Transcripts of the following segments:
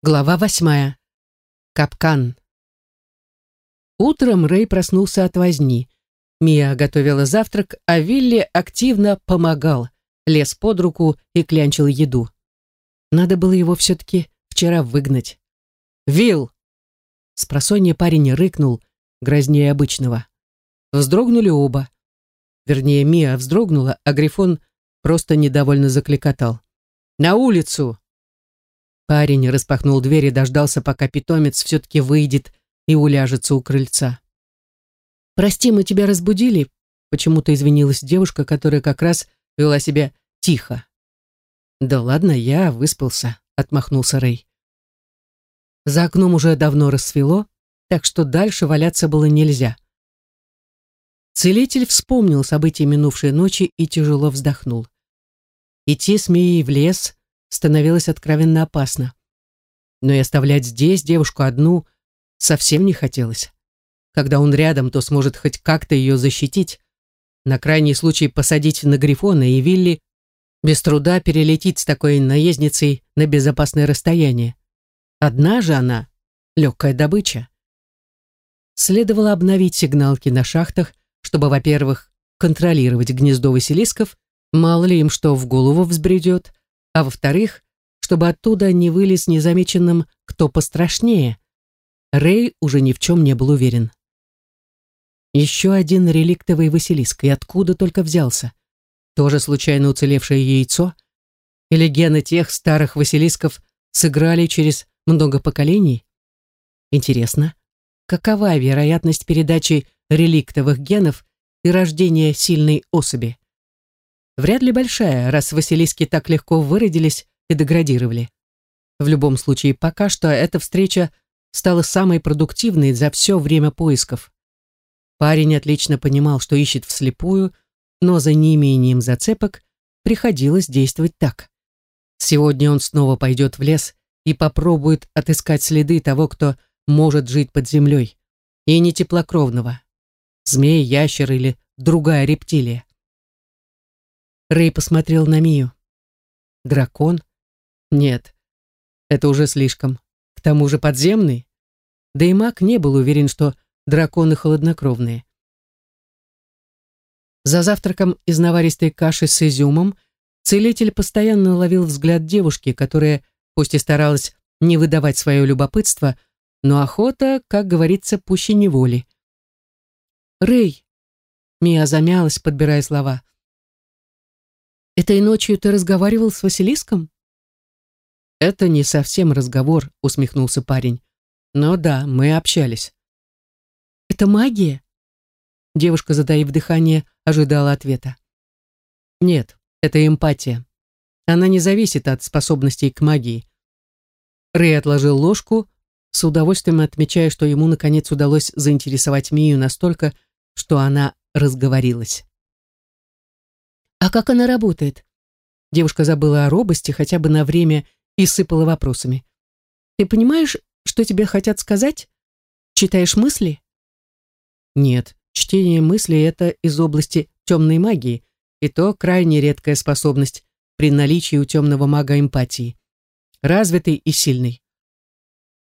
Глава восьмая. Капкан. Утром Рэй проснулся от возни. Мия готовила завтрак, а Вилли активно помогал, лез под руку и клянчил еду. Надо было его все-таки вчера выгнать. «Вилл!» Спросонья парень рыкнул, грознее обычного. Вздрогнули оба. Вернее, Мия вздрогнула, а Грифон просто недовольно закликотал. «На улицу!» Парень распахнул дверь и дождался, пока питомец все-таки выйдет и уляжется у крыльца. «Прости, мы тебя разбудили», — почему-то извинилась девушка, которая как раз вела себя тихо. «Да ладно, я выспался», — отмахнулся Рэй. За окном уже давно рассвело, так что дальше валяться было нельзя. Целитель вспомнил события минувшей ночи и тяжело вздохнул. Идти с Мией в лес становилось откровенно опасно. Но и оставлять здесь девушку одну совсем не хотелось. Когда он рядом, то сможет хоть как-то ее защитить. На крайний случай посадить на Грифона и Вилли без труда перелетит с такой наездницей на безопасное расстояние. Одна же она — легкая добыча. Следовало обновить сигналки на шахтах, чтобы, во-первых, контролировать гнездо Василисков, мало ли им что в голову взбредет, а во-вторых, чтобы оттуда не вылез незамеченным кто пострашнее. Рэй уже ни в чем не был уверен. Еще один реликтовый Василиск, и откуда только взялся? Тоже случайно уцелевшее яйцо? Или гены тех старых Василисков сыграли через много поколений? Интересно, какова вероятность передачи реликтовых генов и рождения сильной особи? Вряд ли большая, раз Василиски так легко выродились и деградировали. В любом случае, пока что эта встреча стала самой продуктивной за все время поисков. Парень отлично понимал, что ищет вслепую, но за неимением зацепок приходилось действовать так. Сегодня он снова пойдет в лес и попробует отыскать следы того, кто может жить под землей, и не теплокровного. Змей, ящер или другая рептилия. Рэй посмотрел на Мию. Дракон? Нет, это уже слишком. К тому же подземный. Да и маг не был уверен, что драконы холоднокровные. За завтраком из наваристой каши с изюмом целитель постоянно ловил взгляд девушки, которая, пусть и старалась не выдавать свое любопытство, но охота, как говорится, пуще неволи. «Рэй!» Мия замялась, подбирая слова. Этой ночью ты разговаривал с Василиском? Это не совсем разговор, усмехнулся парень. Но да, мы общались. Это магия? Девушка, затаив дыхание, ожидала ответа. Нет, это эмпатия. Она не зависит от способностей к магии. Рэй отложил ложку, с удовольствием отмечая, что ему наконец удалось заинтересовать Мию настолько, что она разговорилась. «А как она работает?» Девушка забыла о робости хотя бы на время и сыпала вопросами. «Ты понимаешь, что тебе хотят сказать? Читаешь мысли?» «Нет, чтение мыслей — это из области темной магии, и то крайне редкая способность при наличии у темного мага эмпатии. Развитый и сильный.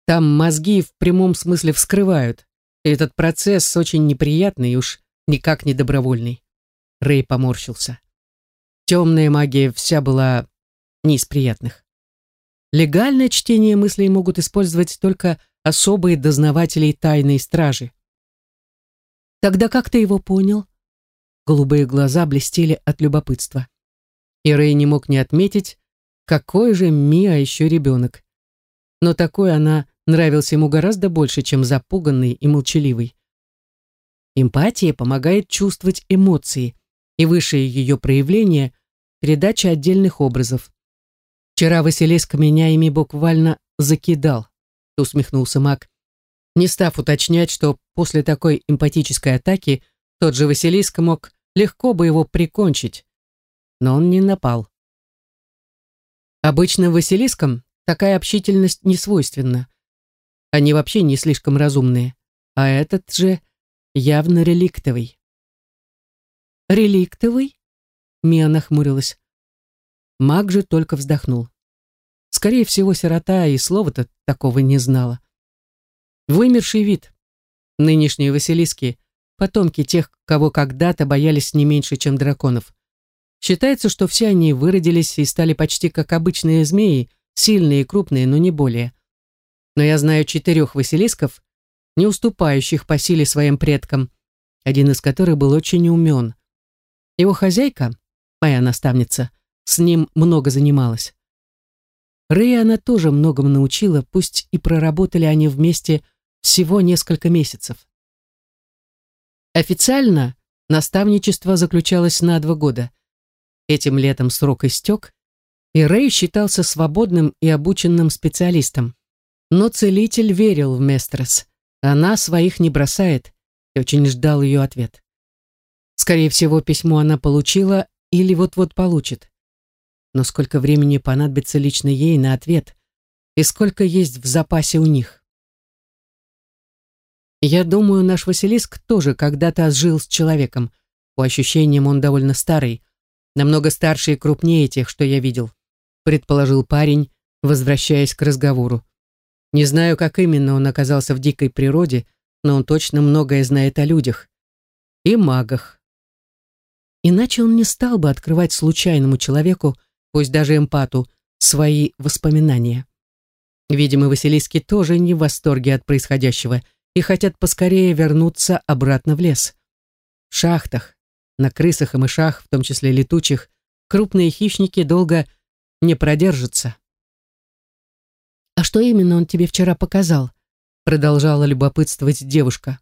Там мозги в прямом смысле вскрывают, и этот процесс очень неприятный и уж никак не добровольный». Рэй поморщился. Темная магия вся была не из приятных. Легальное чтение мыслей могут использовать только особые дознаватели тайной стражи. Тогда как ты его понял? Голубые глаза блестели от любопытства. И Рэй не мог не отметить, какой же Мия еще ребенок. Но такой она нравился ему гораздо больше, чем запуганный и молчаливый. Эмпатия помогает чувствовать эмоции, и высшее ее проявление передача отдельных образов. Вчера Василиск меня ими буквально закидал, усмехнулся маг, не став уточнять, что после такой эмпатической атаки тот же Василиск мог легко бы его прикончить. Но он не напал. Обычным Василискам такая общительность не свойственна. Они вообще не слишком разумные, а этот же явно реликтовый. «Реликтовый?» Мия нахмурилась. Маг же только вздохнул. Скорее всего, сирота и слова-то такого не знала. Вымерший вид. Нынешние Василиски — потомки тех, кого когда-то боялись не меньше, чем драконов. Считается, что все они выродились и стали почти как обычные змеи, сильные и крупные, но не более. Но я знаю четырех Василисков, не уступающих по силе своим предкам, один из которых был очень умен. Его хозяйка, моя наставница, с ним много занималась. Рэя она тоже многому научила, пусть и проработали они вместе всего несколько месяцев. Официально наставничество заключалось на два года. Этим летом срок истек, и Рэй считался свободным и обученным специалистом. Но целитель верил в Местрес. Она своих не бросает, и очень ждал ее ответ. Скорее всего, письмо она получила или вот-вот получит но сколько времени понадобится лично ей на ответ и сколько есть в запасе у них. Я думаю, наш Василиск тоже когда-то сжил с человеком. По ощущениям, он довольно старый, намного старше и крупнее тех, что я видел, предположил парень, возвращаясь к разговору. Не знаю, как именно он оказался в дикой природе, но он точно многое знает о людях. И магах. Иначе он не стал бы открывать случайному человеку пусть даже эмпату, свои воспоминания. Видимо, Василиски тоже не в восторге от происходящего и хотят поскорее вернуться обратно в лес. В шахтах, на крысах и мышах, в том числе летучих, крупные хищники долго не продержатся. «А что именно он тебе вчера показал?» продолжала любопытствовать девушка.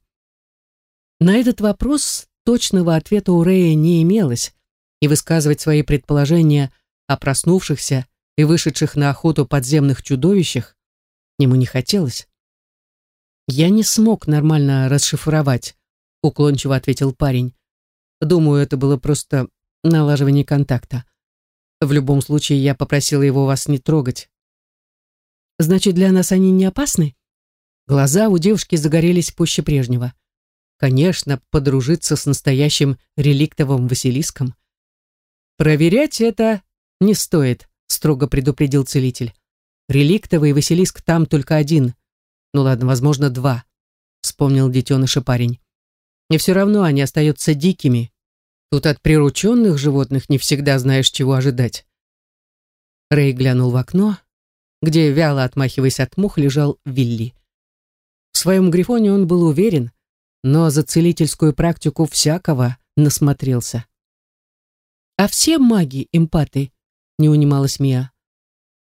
На этот вопрос точного ответа у Рэя не имелось, и высказывать свои предположения о проснувшихся и вышедших на охоту подземных чудовищах ему не хотелось. «Я не смог нормально расшифровать», — уклончиво ответил парень. «Думаю, это было просто налаживание контакта. В любом случае, я попросила его вас не трогать». «Значит, для нас они не опасны?» Глаза у девушки загорелись пуще прежнего. Конечно, подружиться с настоящим реликтовым Василиском. Проверять это «Не стоит», — строго предупредил целитель. «Реликтовый Василиск там только один. Ну ладно, возможно, два», — вспомнил детеныша парень. «И все равно они остаются дикими. Тут от прирученных животных не всегда знаешь, чего ожидать». Рэй глянул в окно, где, вяло отмахиваясь от мух, лежал Вилли. В своем грифоне он был уверен, но за целительскую практику всякого насмотрелся. «А все маги эмпаты?» не унималась Мия.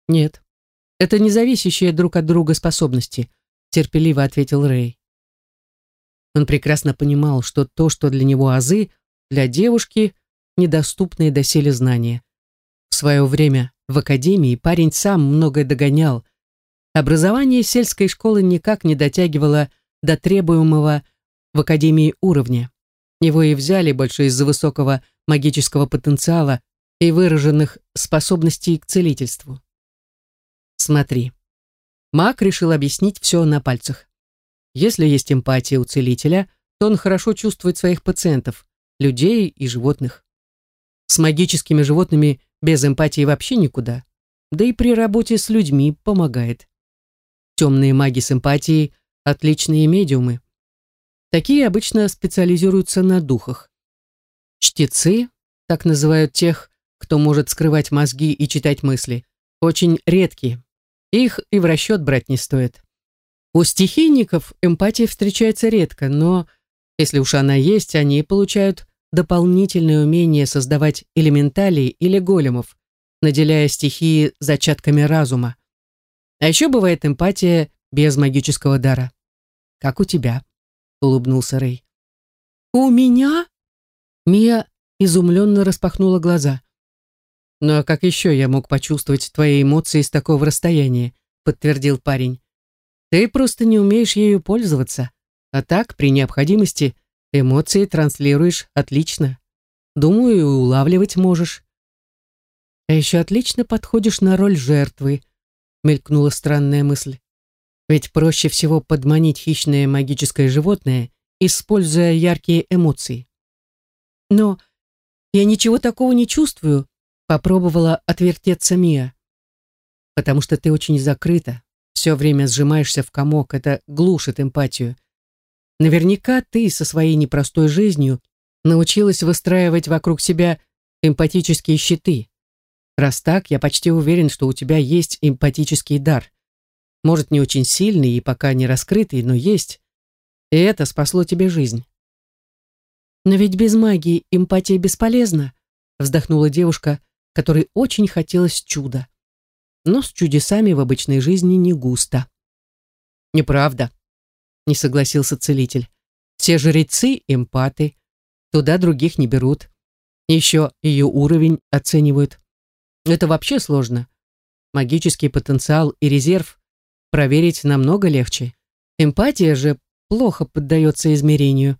Нет, это не зависящие друг от друга способности, терпеливо ответил Рэй. Он прекрасно понимал, что то, что для него азы, для девушки недоступные доселе знания. В свое время в академии парень сам многое догонял. Образование сельской школы никак не дотягивало до требуемого в академии уровня. Его и взяли больше из-за высокого магического потенциала, и выраженных способностей к целительству. Смотри. Маг решил объяснить все на пальцах. Если есть эмпатия у целителя, то он хорошо чувствует своих пациентов, людей и животных. С магическими животными без эмпатии вообще никуда. Да и при работе с людьми помогает. Темные маги с эмпатией – отличные медиумы. Такие обычно специализируются на духах. Чтецы, так называют тех, кто может скрывать мозги и читать мысли, очень редкие. Их и в расчет брать не стоит. У стихийников эмпатия встречается редко, но если уж она есть, они получают дополнительное умение создавать элементалей или големов, наделяя стихии зачатками разума. А еще бывает эмпатия без магического дара. Как у тебя, улыбнулся Рэй. У меня? Мия изумленно распахнула глаза. «Ну а как еще я мог почувствовать твои эмоции с такого расстояния?» подтвердил парень. «Ты просто не умеешь ею пользоваться. А так, при необходимости, эмоции транслируешь отлично. Думаю, и улавливать можешь». «А еще отлично подходишь на роль жертвы», мелькнула странная мысль. Ведь проще всего подманить хищное магическое животное, используя яркие эмоции. Но я ничего такого не чувствую, Попробовала отвертеться Мия. потому что ты очень закрыта, все время сжимаешься в комок, это глушит эмпатию. Наверняка ты со своей непростой жизнью научилась выстраивать вокруг себя эмпатические щиты. Раз так, я почти уверен, что у тебя есть эмпатический дар. Может, не очень сильный и пока не раскрытый, но есть. И это спасло тебе жизнь. Но ведь без магии эмпатия бесполезна, вздохнула девушка, которой очень хотелось чуда. Но с чудесами в обычной жизни не густо. Неправда, не согласился целитель. Все жрецы — эмпаты. Туда других не берут. Еще ее уровень оценивают. Это вообще сложно. Магический потенциал и резерв проверить намного легче. Эмпатия же плохо поддается измерению.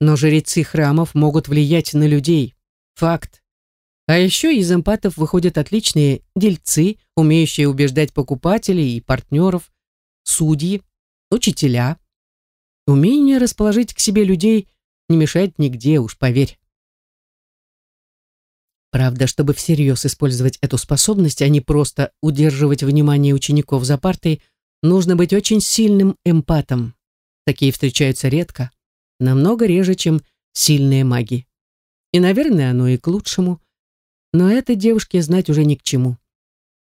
Но жрецы храмов могут влиять на людей. Факт. А еще из эмпатов выходят отличные дельцы, умеющие убеждать покупателей и партнеров, судьи, учителя. Умение расположить к себе людей не мешает нигде, уж поверь. Правда, чтобы всерьез использовать эту способность, а не просто удерживать внимание учеников за партой, нужно быть очень сильным эмпатом. Такие встречаются редко, намного реже, чем сильные маги. И, наверное, оно и к лучшему. Но это девушке знать уже ни к чему.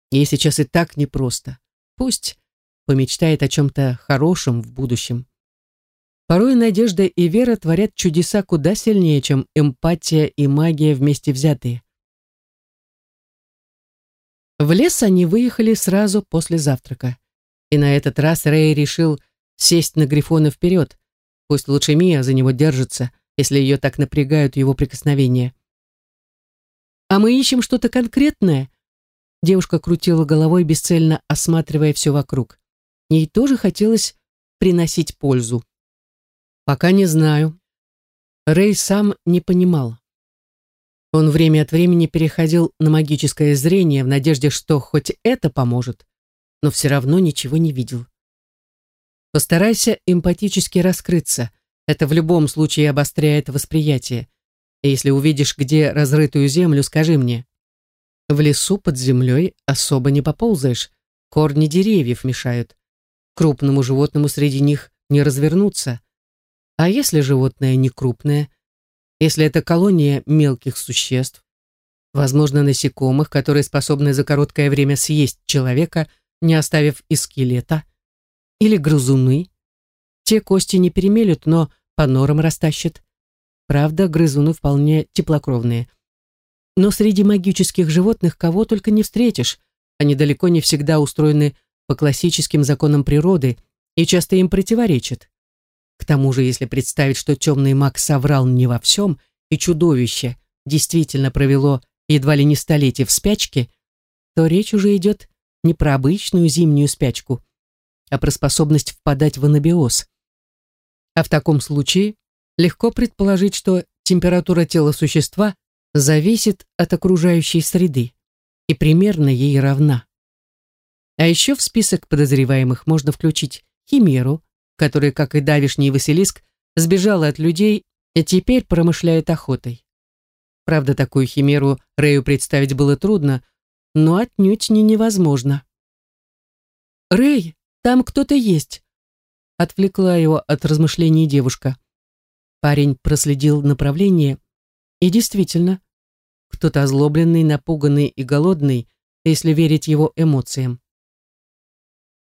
Ей сейчас и так непросто. Пусть помечтает о чем-то хорошем в будущем. Порой надежда и вера творят чудеса куда сильнее, чем эмпатия и магия вместе взятые. В лес они выехали сразу после завтрака. И на этот раз Рэй решил сесть на Грифона вперед. Пусть лучше Мия за него держится, если ее так напрягают его прикосновения. «А мы ищем что-то конкретное?» Девушка крутила головой, бесцельно осматривая все вокруг. Ей тоже хотелось приносить пользу. «Пока не знаю». Рэй сам не понимал. Он время от времени переходил на магическое зрение в надежде, что хоть это поможет, но все равно ничего не видел. Постарайся эмпатически раскрыться. Это в любом случае обостряет восприятие. И если увидишь, где разрытую землю, скажи мне. В лесу под землей особо не поползаешь. Корни деревьев мешают. Крупному животному среди них не развернуться. А если животное не крупное, если это колония мелких существ, возможно, насекомых, которые способны за короткое время съесть человека, не оставив и скелета, или грызуны. Те кости не перемелют, но по норам растащат. Правда, грызуны вполне теплокровные. Но среди магических животных кого только не встретишь. Они далеко не всегда устроены по классическим законам природы и часто им противоречат. К тому же, если представить, что темный маг соврал не во всем, и чудовище действительно провело едва ли не столетие в спячке, то речь уже идет не про обычную зимнюю спячку, а про способность впадать в анабиоз. А в таком случае легко предположить, что температура тела существа зависит от окружающей среды и примерно ей равна. А еще в список подозреваемых можно включить химеру, который, как и давишний Василиск, сбежал от людей и теперь промышляет охотой. Правда, такую химеру Рэю представить было трудно, но отнюдь не невозможно. «Рэй, там кто-то есть!» Отвлекла его от размышлений девушка. Парень проследил направление, и действительно, кто-то озлобленный, напуганный и голодный, если верить его эмоциям.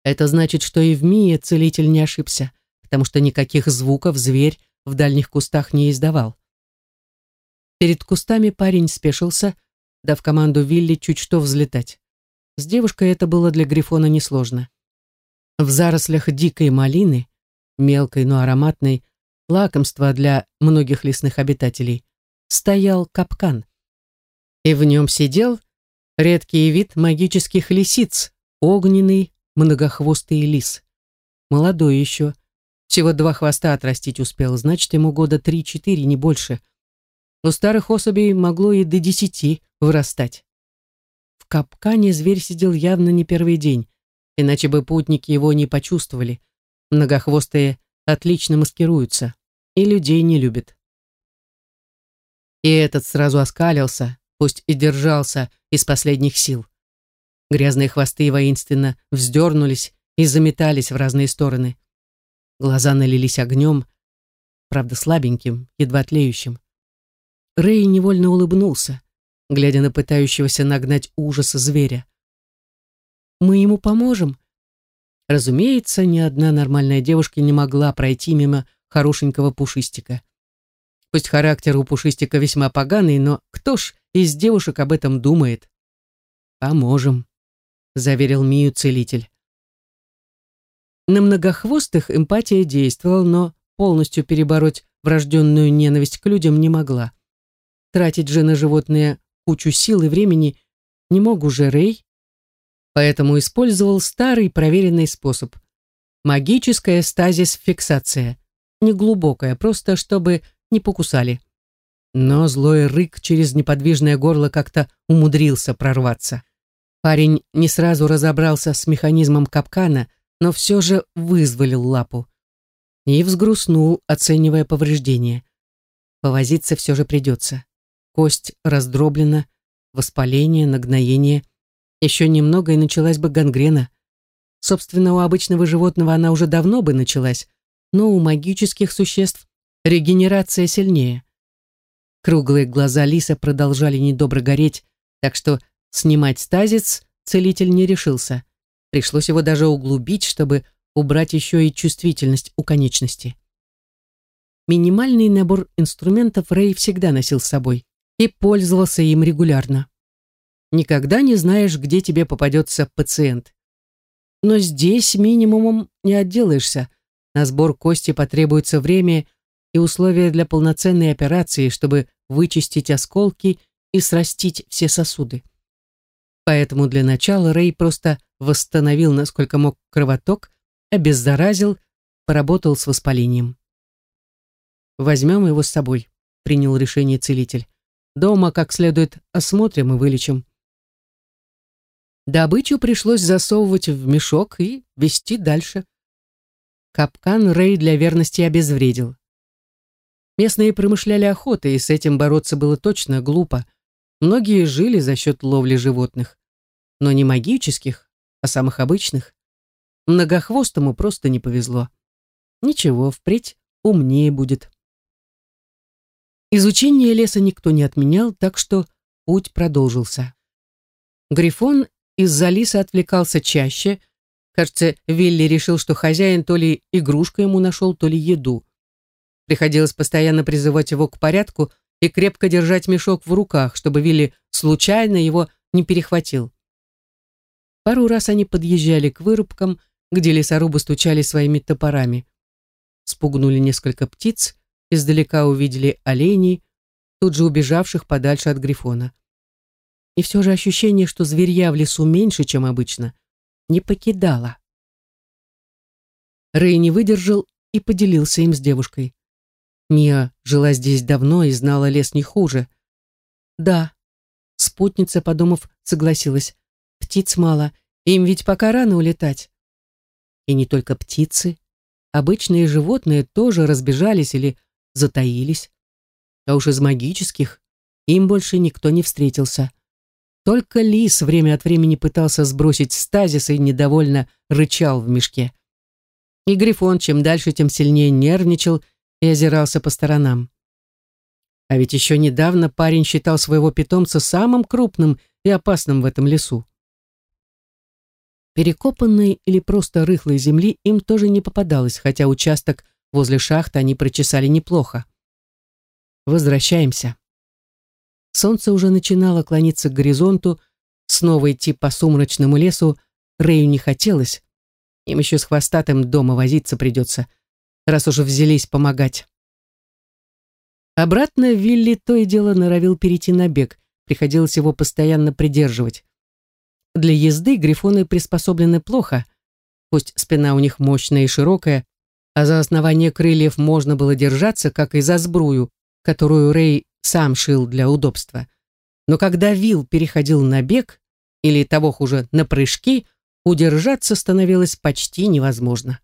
Это значит, что и в Мии целитель не ошибся, потому что никаких звуков зверь в дальних кустах не издавал. Перед кустами парень спешился, дав команду Вилли чуть что взлетать. С девушкой это было для Грифона несложно. В зарослях дикой малины, мелкой, но ароматной, лакомство для многих лесных обитателей, стоял капкан. И в нем сидел редкий вид магических лисиц, огненный, многохвостый лис. Молодой еще. Всего два хвоста отрастить успел, значит, ему года три-четыре, не больше. У старых особей могло и до десяти вырастать. В капкане зверь сидел явно не первый день, иначе бы путники его не почувствовали. Многохвостые отлично маскируются и людей не любят. И этот сразу оскалился, пусть и держался из последних сил. Грязные хвосты воинственно вздернулись и заметались в разные стороны. Глаза налились огнем, правда слабеньким, едва тлеющим. Рэй невольно улыбнулся, глядя на пытающегося нагнать ужаса зверя. «Мы ему поможем?» Разумеется, ни одна нормальная девушка не могла пройти мимо хорошенького пушистика. Пусть характер у пушистика весьма поганый, но кто ж из девушек об этом думает? «Поможем», — заверил Мию целитель. На многохвостых эмпатия действовала, но полностью перебороть врожденную ненависть к людям не могла. Тратить же на животное кучу сил и времени не мог уже Рэй, поэтому использовал старый проверенный способ. Магическая стазис-фиксация. Неглубокая, просто чтобы не покусали. Но злой рык через неподвижное горло как-то умудрился прорваться. Парень не сразу разобрался с механизмом капкана, но все же вызволил лапу. И взгрустнул, оценивая повреждения. Повозиться все же придется. Кость раздроблена, воспаление, нагноение. Еще немного и началась бы гангрена. Собственно, у обычного животного она уже давно бы началась, но у магических существ регенерация сильнее. Круглые глаза лиса продолжали недобро гореть, так что снимать стазис целитель не решился. Пришлось его даже углубить, чтобы убрать еще и чувствительность у конечности. Минимальный набор инструментов Рэй всегда носил с собой и пользовался им регулярно. Никогда не знаешь, где тебе попадется пациент. Но здесь минимумом не отделаешься. На сбор кости потребуется время и условия для полноценной операции, чтобы вычистить осколки и срастить все сосуды. Поэтому для начала Рэй просто восстановил, насколько мог, кровоток, обеззаразил, поработал с воспалением. «Возьмем его с собой», — принял решение целитель. «Дома как следует осмотрим и вылечим». Добычу пришлось засовывать в мешок и вести дальше. Капкан Рэй для верности обезвредил. Местные промышляли охотой, и с этим бороться было точно глупо. Многие жили за счет ловли животных. Но не магических, а самых обычных. Многохвостому просто не повезло. Ничего, впредь умнее будет. Изучение леса никто не отменял, так что путь продолжился. Грифон из-за лиса отвлекался чаще. Кажется, Вилли решил, что хозяин то ли игрушку ему нашел, то ли еду. Приходилось постоянно призывать его к порядку и крепко держать мешок в руках, чтобы Вилли случайно его не перехватил. Пару раз они подъезжали к вырубкам, где лесорубы стучали своими топорами. Спугнули несколько птиц, издалека увидели оленей, тут же убежавших подальше от Грифона. И все же ощущение, что зверья в лесу меньше, чем обычно, не покидало. Рэй не выдержал и поделился им с девушкой. Мия жила здесь давно и знала лес не хуже. Да, спутница, подумав, согласилась. Птиц мало, им ведь пока рано улетать. И не только птицы. Обычные животные тоже разбежались или затаились. А уж из магических им больше никто не встретился. Только лис время от времени пытался сбросить стазис и недовольно рычал в мешке. И Грифон чем дальше, тем сильнее нервничал и озирался по сторонам. А ведь еще недавно парень считал своего питомца самым крупным и опасным в этом лесу. Перекопанной или просто рыхлой земли им тоже не попадалось, хотя участок возле шахты они прочесали неплохо. Возвращаемся. Солнце уже начинало клониться к горизонту, снова идти по сумрачному лесу Рэю не хотелось. Им еще с хвостатым дома возиться придется, раз уже взялись помогать. Обратно Вилли то и дело норовил перейти на бег, приходилось его постоянно придерживать. Для езды грифоны приспособлены плохо, пусть спина у них мощная и широкая, а за основание крыльев можно было держаться, как и за сбрую, которую Рэй сам шил для удобства. Но когда Вил переходил на бег, или того хуже, на прыжки, удержаться становилось почти невозможно.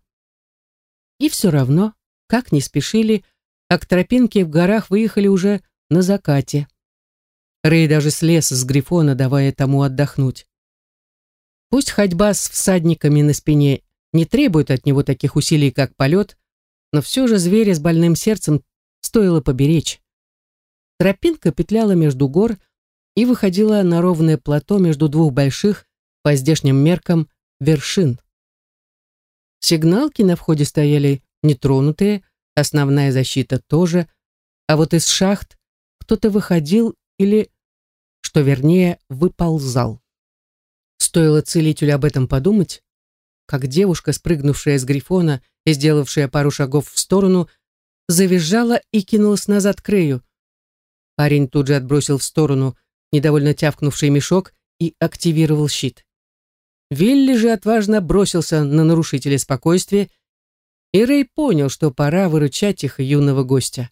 И все равно, как не спешили, а к тропинке в горах выехали уже на закате. Рэй даже слез с грифона, давая тому отдохнуть. Пусть ходьба с всадниками на спине не требует от него таких усилий, как полет, но все же зверя с больным сердцем стоило поберечь. Тропинка петляла между гор и выходила на ровное плато между двух больших, по здешним меркам, вершин. Сигналки на входе стояли нетронутые, основная защита тоже, а вот из шахт кто-то выходил или, что вернее, выползал. Стоило целителю об этом подумать, как девушка, спрыгнувшая с грифона и сделавшая пару шагов в сторону, завизжала и кинулась назад к Рэю. Парень тут же отбросил в сторону недовольно тявкнувший мешок и активировал щит. Вилли же отважно бросился на нарушителя спокойствия, и Рэй понял, что пора выручать их юного гостя.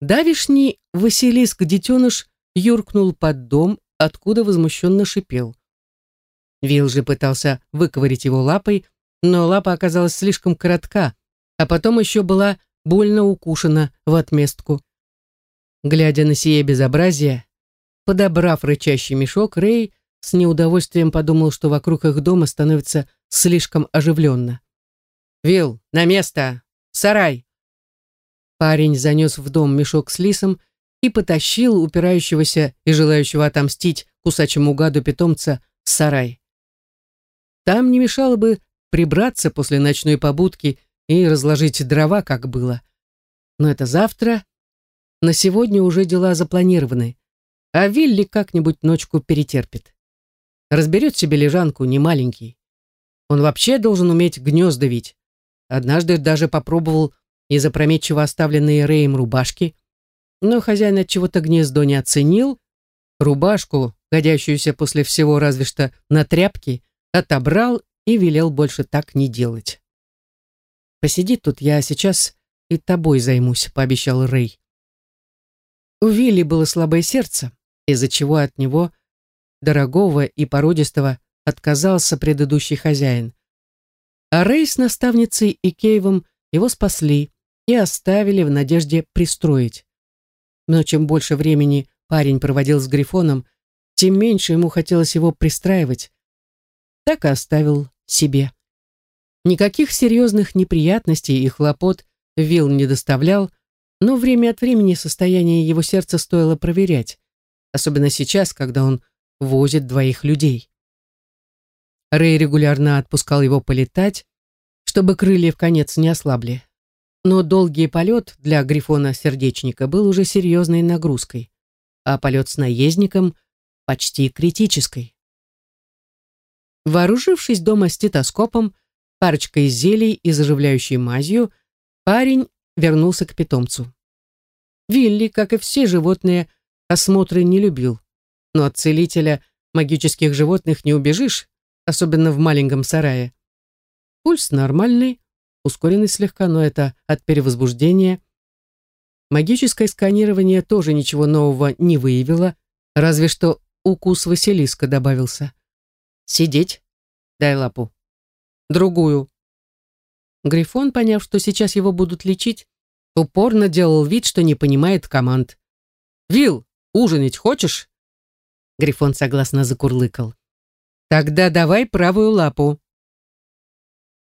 Давишний Василиск-детеныш юркнул под дом, откуда возмущенно шипел. Вилл же пытался выковырить его лапой, но лапа оказалась слишком коротка, а потом еще была больно укушена в отместку. Глядя на сие безобразие, подобрав рычащий мешок, Рэй с неудовольствием подумал, что вокруг их дома становится слишком оживленно. «Вилл, на место! Сарай!» Парень занес в дом мешок с лисом и потащил упирающегося и желающего отомстить кусачему гаду питомца в сарай. Там не мешало бы прибраться после ночной побудки и разложить дрова, как было. Но это завтра. На сегодня уже дела запланированы, а Вилли как-нибудь ночку перетерпит. Разберет себе лежанку, не маленький. Он вообще должен уметь гнезда вить. Однажды даже попробовал из опрометчиво оставленные Рэем рубашки, но хозяин от чего-то гнездо не оценил, рубашку, годящуюся после всего разве что на тряпки, отобрал и велел больше так не делать. «Посиди тут, я сейчас и тобой займусь», — пообещал Рэй. У Вилли было слабое сердце, из-за чего от него, дорогого и породистого, отказался предыдущий хозяин. А Рэй с наставницей и Кейвом его спасли и оставили в надежде пристроить. Но чем больше времени парень проводил с Грифоном, тем меньше ему хотелось его пристраивать. Так и оставил себе. Никаких серьезных неприятностей и хлопот Вилл не доставлял, но время от времени состояние его сердца стоило проверять, особенно сейчас, когда он возит двоих людей. Рэй регулярно отпускал его полетать, чтобы крылья в конец не ослабли. Но долгий полет для Грифона-сердечника был уже серьезной нагрузкой, а полет с наездником — почти критической. Вооружившись дома стетоскопом, парочкой зелий и заживляющей мазью, парень вернулся к питомцу. Вилли, как и все животные, осмотры не любил, но от целителя магических животных не убежишь, особенно в маленьком сарае. Пульс нормальный, ускоренный слегка, но это от перевозбуждения. Магическое сканирование тоже ничего нового не выявило, разве что укус Василиска добавился. «Сидеть? Дай лапу». «Другую», Грифон, поняв, что сейчас его будут лечить, упорно делал вид, что не понимает команд. «Вил, ужинать хочешь?» Грифон согласно закурлыкал. «Тогда давай правую лапу».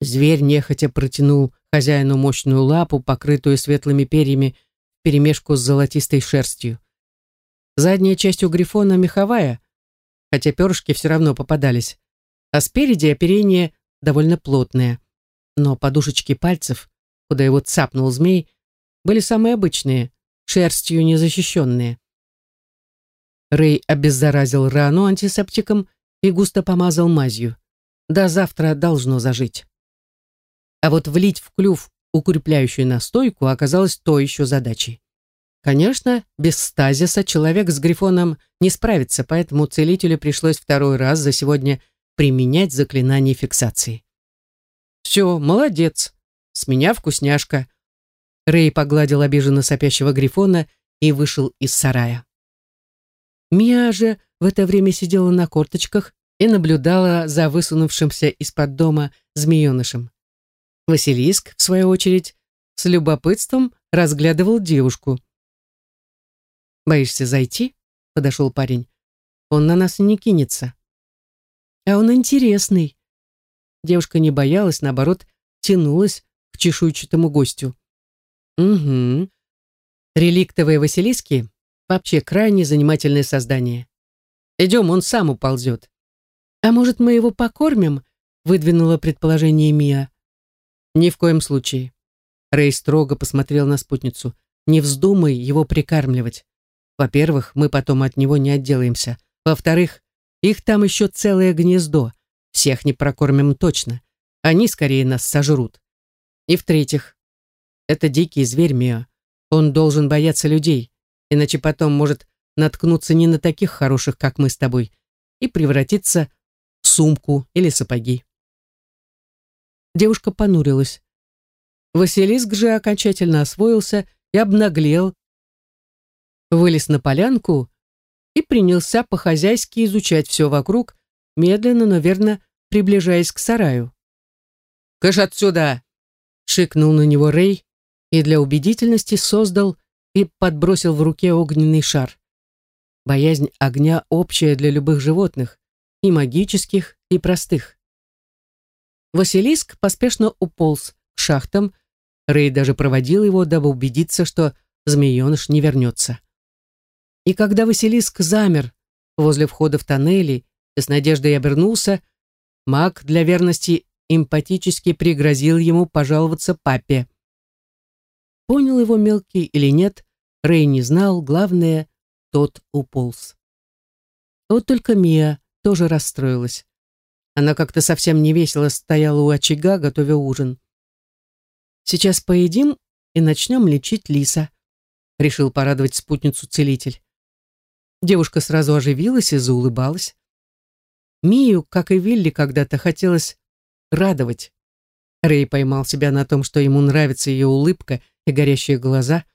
Зверь нехотя протянул хозяину мощную лапу, покрытую светлыми перьями, перемешку с золотистой шерстью. Задняя часть у Грифона меховая, хотя перышки все равно попадались, а спереди оперение довольно плотное но подушечки пальцев, куда его цапнул змей, были самые обычные, шерстью незащищенные. Рэй обеззаразил рану антисептиком и густо помазал мазью. До завтра должно зажить. А вот влить в клюв укрепляющую настойку оказалось то еще задачей. Конечно, без стазиса человек с грифоном не справится, поэтому целителю пришлось второй раз за сегодня применять заклинание фиксации. «Все, молодец. С меня вкусняшка». Рэй погладил обиженно сопящего Грифона и вышел из сарая. Мия же в это время сидела на корточках и наблюдала за высунувшимся из-под дома змеенышем. Василиск, в свою очередь, с любопытством разглядывал девушку. «Боишься зайти?» — подошел парень. «Он на нас не кинется». А он интересный. Девушка не боялась, наоборот, тянулась к чешуйчатому гостю. Угу. Реликтовые Василиски вообще крайне занимательное создание. Идем, он сам уползет. А может, мы его покормим? Выдвинула предположение Мия. Ни в коем случае. Рэй строго посмотрел на спутницу. Не вздумай его прикармливать. Во-первых, мы потом от него не отделаемся. Во-вторых, их там еще целое гнездо. Всех не прокормим точно. Они скорее нас сожрут. И в-третьих, это дикий зверь Мио. Он должен бояться людей, иначе потом может наткнуться не на таких хороших, как мы с тобой, и превратиться в сумку или сапоги. Девушка понурилась. Василиск же окончательно освоился и обнаглел, вылез на полянку и принялся по-хозяйски изучать все вокруг, медленно, но верно приближаясь к сараю. «Кыш отсюда!» — шикнул на него Рэй и для убедительности создал и подбросил в руке огненный шар. Боязнь огня общая для любых животных, и магических, и простых. Василиск поспешно уполз к шахтам, Рэй даже проводил его, дабы убедиться, что змееныш не вернется. И когда Василиск замер возле входа в тоннели с надеждой обернулся, маг для верности эмпатически пригрозил ему пожаловаться папе. Понял его мелкий или нет, Рэй не знал, главное, тот уполз. Вот только Мия тоже расстроилась. Она как-то совсем невесело стояла у очага, готовя ужин. Сейчас поедим и начнем лечить лиса», — решил порадовать спутницу целитель. Девушка сразу оживилась и заулыбалась. Мию, как и Вилли когда-то, хотелось радовать. Рэй поймал себя на том, что ему нравится ее улыбка и горящие глаза.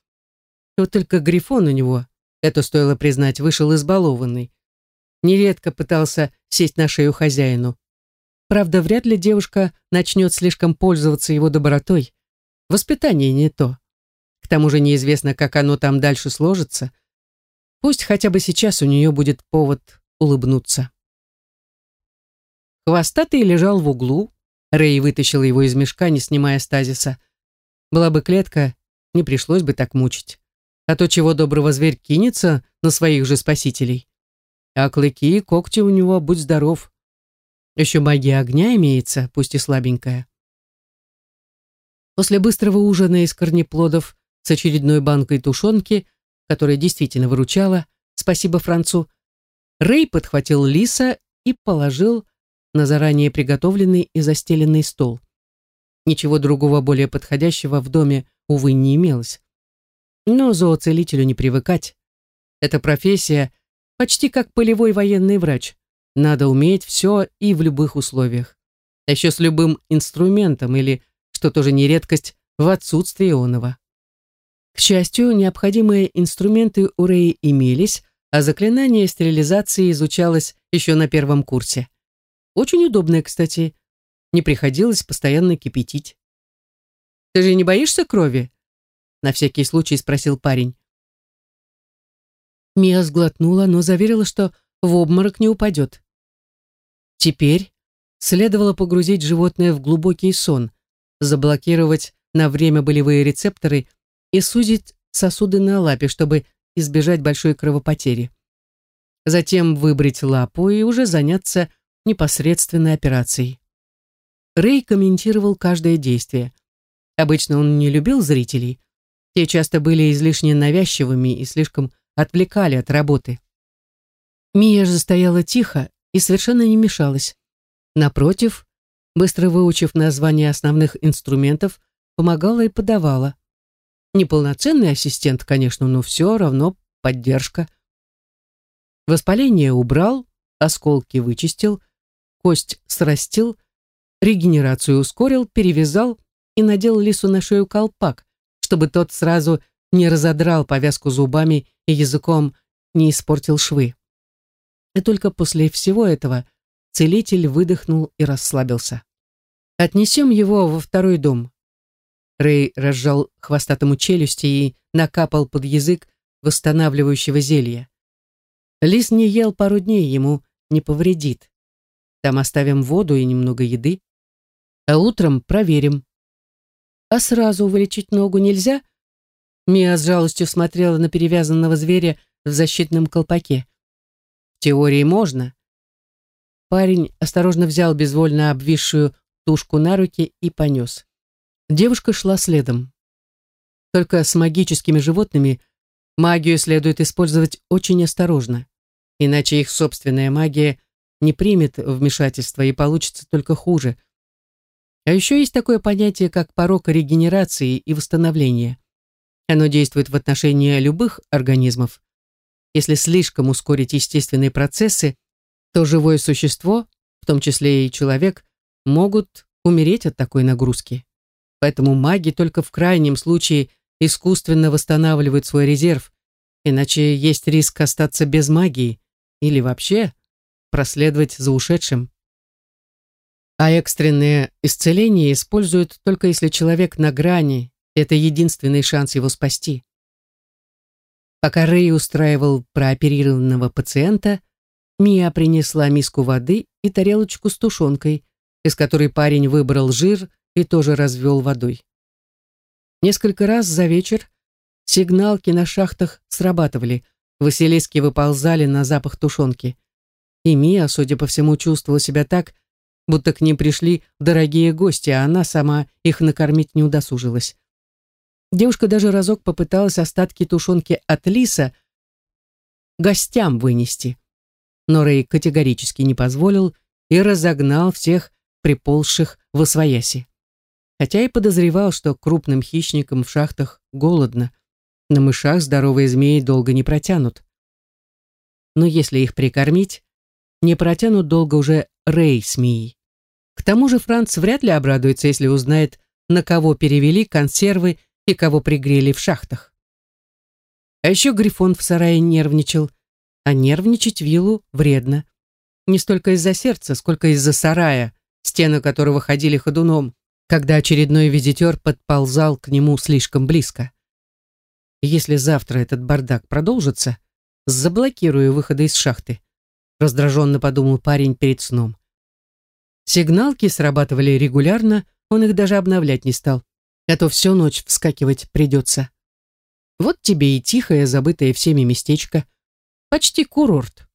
Вот только Грифон у него, это стоило признать, вышел избалованный. Нередко пытался сесть на шею хозяину. Правда, вряд ли девушка начнет слишком пользоваться его добротой. Воспитание не то. К тому же неизвестно, как оно там дальше сложится. Пусть хотя бы сейчас у нее будет повод улыбнуться. Хвостатый лежал в углу. Рэй вытащил его из мешка, не снимая стазиса. Была бы клетка, не пришлось бы так мучить. А то, чего доброго зверь кинется на своих же спасителей. А клыки и когти у него, будь здоров. Еще магия огня имеется, пусть и слабенькая. После быстрого ужина из корнеплодов с очередной банкой тушенки, которая действительно выручала, спасибо Францу, Рэй подхватил лиса и положил на заранее приготовленный и застеленный стол. Ничего другого более подходящего в доме, увы, не имелось. Но зооцелителю не привыкать. Эта профессия почти как полевой военный врач. Надо уметь все и в любых условиях. А еще с любым инструментом или что тоже не редкость в отсутствии оного. К счастью, необходимые инструменты у Рэи имелись, а заклинание стерилизации изучалось еще на первом курсе. Очень удобное, кстати. Не приходилось постоянно кипятить. «Ты же не боишься крови?» На всякий случай спросил парень. Мия сглотнула, но заверила, что в обморок не упадет. Теперь следовало погрузить животное в глубокий сон, заблокировать на время болевые рецепторы и сузить сосуды на лапе, чтобы избежать большой кровопотери. Затем выбрить лапу и уже заняться непосредственной операцией. Рэй комментировал каждое действие. Обычно он не любил зрителей. Те часто были излишне навязчивыми и слишком отвлекали от работы. Мия же стояла тихо и совершенно не мешалась. Напротив, быстро выучив названия основных инструментов, помогала и подавала. Неполноценный ассистент, конечно, но все равно поддержка. Воспаление убрал, осколки вычистил, кость срастил, регенерацию ускорил, перевязал и надел лису на шею колпак, чтобы тот сразу не разодрал повязку зубами и языком не испортил швы. И только после всего этого Целитель выдохнул и расслабился. «Отнесем его во второй дом». Рэй разжал хвостатому челюсти и накапал под язык восстанавливающего зелья. Лис не ел пару дней, ему не повредит. Там оставим воду и немного еды. А утром проверим. А сразу вылечить ногу нельзя? Мия с жалостью смотрела на перевязанного зверя в защитном колпаке. В теории можно. Парень осторожно взял безвольно обвисшую тушку на руки и понес. Девушка шла следом. Только с магическими животными магию следует использовать очень осторожно, иначе их собственная магия не примет вмешательства и получится только хуже. А еще есть такое понятие, как порог регенерации и восстановления. Оно действует в отношении любых организмов. Если слишком ускорить естественные процессы, то живое существо, в том числе и человек, могут умереть от такой нагрузки. Поэтому маги только в крайнем случае искусственно восстанавливают свой резерв, иначе есть риск остаться без магии или вообще проследовать за ушедшим. А экстренное исцеление используют только если человек на грани, это единственный шанс его спасти. Пока Рэй устраивал прооперированного пациента, Мия принесла миску воды и тарелочку с тушенкой, из которой парень выбрал жир и тоже развел водой. Несколько раз за вечер сигналки на шахтах срабатывали, Василиски выползали на запах тушенки. И Мия, судя по всему, чувствовала себя так, будто к ним пришли дорогие гости, а она сама их накормить не удосужилась. Девушка даже разок попыталась остатки тушенки от лиса гостям вынести но Рэй категорически не позволил и разогнал всех приползших в освояси. Хотя и подозревал, что крупным хищникам в шахтах голодно. На мышах здоровые змеи долго не протянут. Но если их прикормить, не протянут долго уже Мией. К тому же Франц вряд ли обрадуется, если узнает, на кого перевели консервы и кого пригрели в шахтах. А еще Грифон в сарае нервничал, а нервничать виллу вредно. Не столько из-за сердца, сколько из-за сарая, стены которого ходили ходуном, когда очередной визитер подползал к нему слишком близко. Если завтра этот бардак продолжится, заблокирую выходы из шахты, раздраженно подумал парень перед сном. Сигналки срабатывали регулярно, он их даже обновлять не стал, а то всю ночь вскакивать придется. Вот тебе и тихое, забытое всеми местечко – Почти курорт.